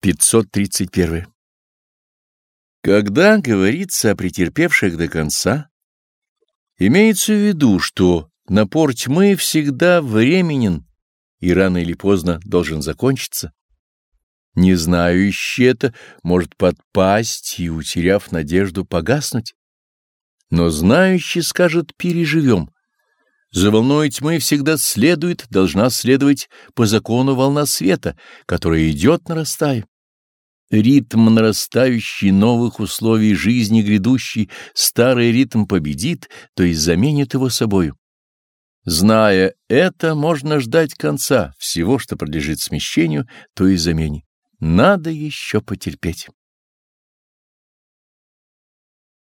531. Когда говорится о претерпевших до конца, имеется в виду, что напор тьмы всегда временен и рано или поздно должен закончиться. Не знающий это может подпасть и, утеряв надежду, погаснуть. Но знающий скажет «переживем». За волной тьмы всегда следует, должна следовать по закону волна света, которая идет нарастая. Ритм нарастающий новых условий жизни грядущий, старый ритм победит, то есть заменит его собою. Зная это, можно ждать конца всего, что подлежит смещению, то есть замене. Надо еще потерпеть.